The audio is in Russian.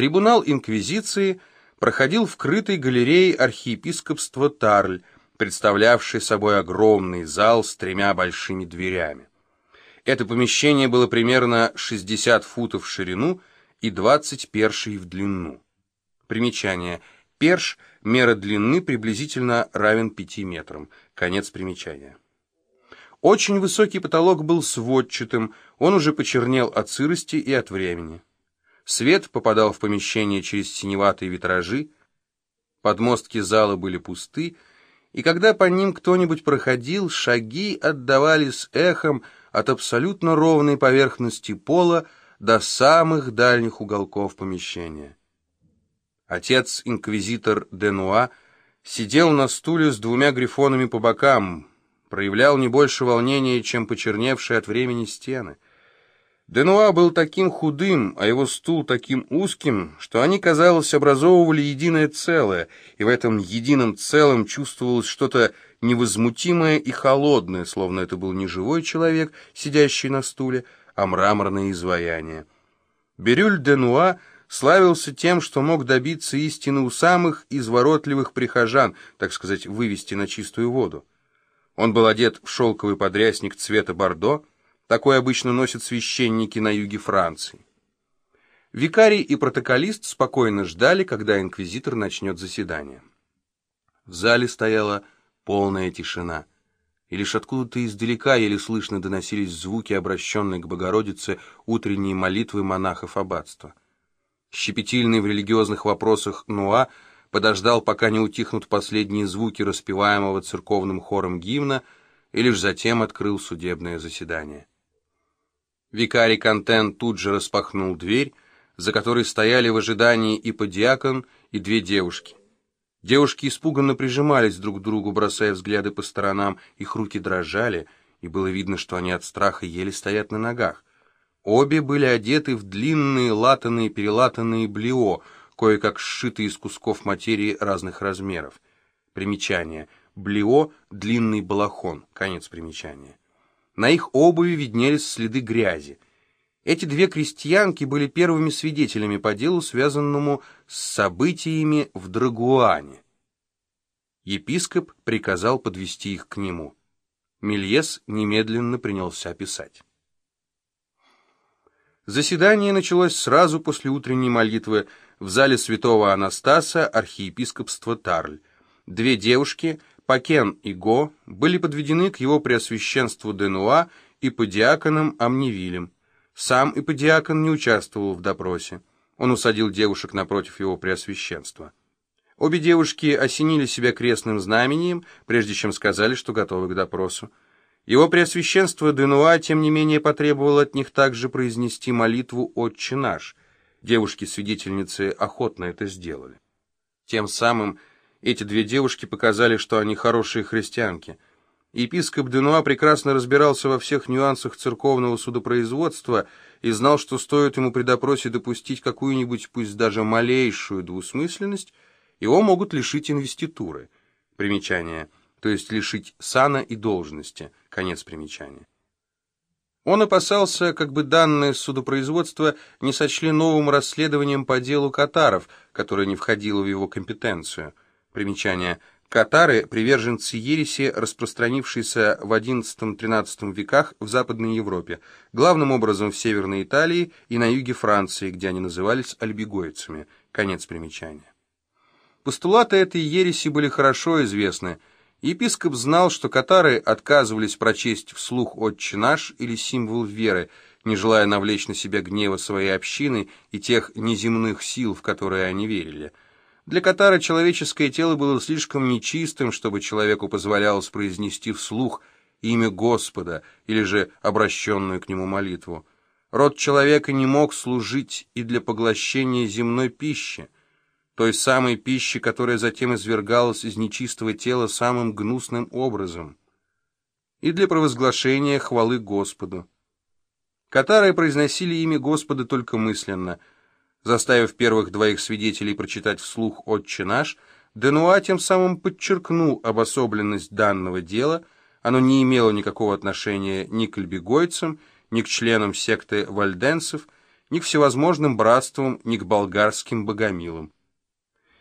Трибунал Инквизиции проходил в крытой галерее архиепископства Тарль, представлявшей собой огромный зал с тремя большими дверями. Это помещение было примерно 60 футов в ширину и 20 першей в длину. Примечание. Перш – мера длины приблизительно равен 5 метрам. Конец примечания. Очень высокий потолок был сводчатым, он уже почернел от сырости и от времени. Свет попадал в помещение через синеватые витражи, подмостки зала были пусты, и когда по ним кто-нибудь проходил, шаги отдавались эхом от абсолютно ровной поверхности пола до самых дальних уголков помещения. Отец-инквизитор Денуа сидел на стуле с двумя грифонами по бокам, проявлял не больше волнения, чем почерневшие от времени стены — Денуа был таким худым, а его стул таким узким, что они, казалось, образовывали единое целое, и в этом едином целом чувствовалось что-то невозмутимое и холодное, словно это был не живой человек, сидящий на стуле, а мраморное изваяние. Бирюль Денуа славился тем, что мог добиться истины у самых изворотливых прихожан, так сказать, вывести на чистую воду. Он был одет в шелковый подрясник цвета бордо, такой обычно носят священники на юге Франции. Викарий и протоколист спокойно ждали, когда инквизитор начнет заседание. В зале стояла полная тишина, и лишь откуда-то издалека еле слышно доносились звуки, обращенные к Богородице утренней молитвы монахов аббатства. Щепетильный в религиозных вопросах Нуа подождал, пока не утихнут последние звуки распеваемого церковным хором гимна, и лишь затем открыл судебное заседание. Викарий Контен тут же распахнул дверь, за которой стояли в ожидании и подиакон, и две девушки. Девушки испуганно прижимались друг к другу, бросая взгляды по сторонам, их руки дрожали, и было видно, что они от страха еле стоят на ногах. Обе были одеты в длинные латанные-перелатанные блио, кое-как сшитые из кусков материи разных размеров. Примечание. Блио — длинный балахон. Конец примечания. На их обуви виднелись следы грязи. Эти две крестьянки были первыми свидетелями по делу, связанному с событиями в Драгуане. Епископ приказал подвести их к нему. Мельес немедленно принялся писать. Заседание началось сразу после утренней молитвы в зале святого Анастаса архиепископства Тарль. Две девушки — Пакен и Го были подведены к его преосвященству Денуа и подиаконом Амневилем. Сам иподиакон не участвовал в допросе. Он усадил девушек напротив его преосвященства. Обе девушки осенили себя крестным знамением, прежде чем сказали, что готовы к допросу. Его преосвященство Денуа, тем не менее, потребовал от них также произнести молитву «Отче наш». Девушки-свидетельницы охотно это сделали. Тем самым эти две девушки показали, что они хорошие христианки. Епископ Денуа прекрасно разбирался во всех нюансах церковного судопроизводства и знал, что стоит ему при допросе допустить какую-нибудь, пусть даже малейшую двусмысленность, его могут лишить инвеституры. Примечание. То есть лишить сана и должности. Конец примечания. Он опасался, как бы данное судопроизводство не сочли новым расследованием по делу Катаров, которое не входило в его компетенцию – Примечание. Катары – приверженцы ереси, распространившиеся в XI-XIII веках в Западной Европе, главным образом в Северной Италии и на юге Франции, где они назывались альбигойцами. Конец примечания. Постулаты этой ереси были хорошо известны. Епископ знал, что катары отказывались прочесть вслух «Отче наш» или символ веры, не желая навлечь на себя гнева своей общины и тех неземных сил, в которые они верили – для Катара человеческое тело было слишком нечистым, чтобы человеку позволялось произнести вслух имя Господа или же обращенную к нему молитву. Род человека не мог служить и для поглощения земной пищи, той самой пищи, которая затем извергалась из нечистого тела самым гнусным образом, и для провозглашения хвалы Господу. Катары произносили имя Господа только мысленно – Заставив первых двоих свидетелей прочитать вслух «Отче наш», Денуа тем самым подчеркнул обособленность данного дела, оно не имело никакого отношения ни к альбегойцам, ни к членам секты вальденцев, ни к всевозможным братствам, ни к болгарским богомилам.